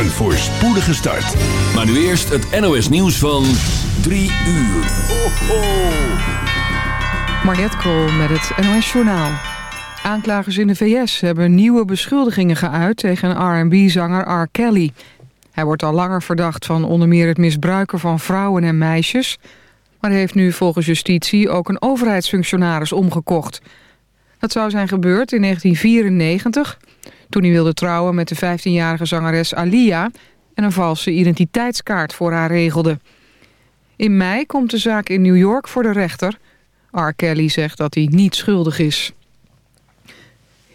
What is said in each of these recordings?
Een voorspoedige start. Maar nu eerst het NOS nieuws van 3 uur. Ho, ho. Mariette Krol met het NOS Journaal. Aanklagers in de VS hebben nieuwe beschuldigingen geuit tegen R&B-zanger R. Kelly. Hij wordt al langer verdacht van onder meer het misbruiken van vrouwen en meisjes... maar heeft nu volgens justitie ook een overheidsfunctionaris omgekocht. Dat zou zijn gebeurd in 1994 toen hij wilde trouwen met de 15-jarige zangeres Alia... en een valse identiteitskaart voor haar regelde. In mei komt de zaak in New York voor de rechter. R. Kelly zegt dat hij niet schuldig is.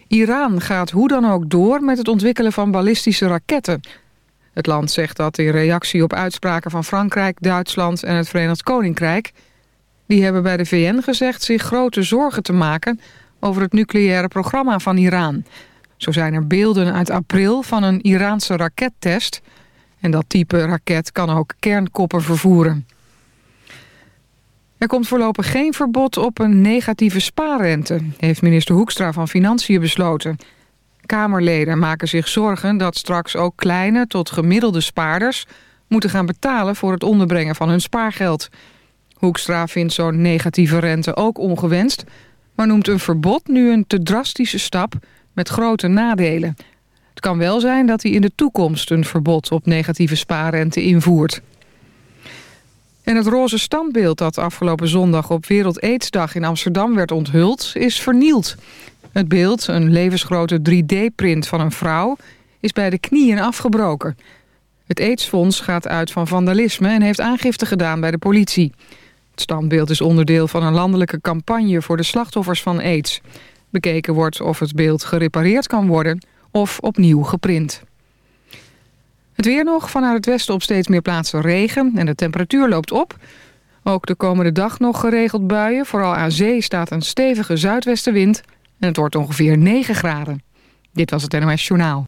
Iran gaat hoe dan ook door met het ontwikkelen van ballistische raketten. Het land zegt dat in reactie op uitspraken van Frankrijk, Duitsland en het Verenigd Koninkrijk... die hebben bij de VN gezegd zich grote zorgen te maken over het nucleaire programma van Iran... Zo zijn er beelden uit april van een Iraanse rakettest. En dat type raket kan ook kernkoppen vervoeren. Er komt voorlopig geen verbod op een negatieve spaarrente... heeft minister Hoekstra van Financiën besloten. Kamerleden maken zich zorgen dat straks ook kleine tot gemiddelde spaarders... moeten gaan betalen voor het onderbrengen van hun spaargeld. Hoekstra vindt zo'n negatieve rente ook ongewenst... maar noemt een verbod nu een te drastische stap met grote nadelen. Het kan wel zijn dat hij in de toekomst een verbod op negatieve spaarrente invoert. En het roze standbeeld dat afgelopen zondag op Wereld Aidsdag in Amsterdam werd onthuld, is vernield. Het beeld, een levensgrote 3D-print van een vrouw, is bij de knieën afgebroken. Het AIDS-fonds gaat uit van vandalisme en heeft aangifte gedaan bij de politie. Het standbeeld is onderdeel van een landelijke campagne voor de slachtoffers van AIDS. Bekeken wordt of het beeld gerepareerd kan worden of opnieuw geprint. Het weer nog, vanuit het westen op steeds meer plaatsen regen en de temperatuur loopt op. Ook de komende dag nog geregeld buien. Vooral aan zee staat een stevige zuidwestenwind en het wordt ongeveer 9 graden. Dit was het NOS Journaal.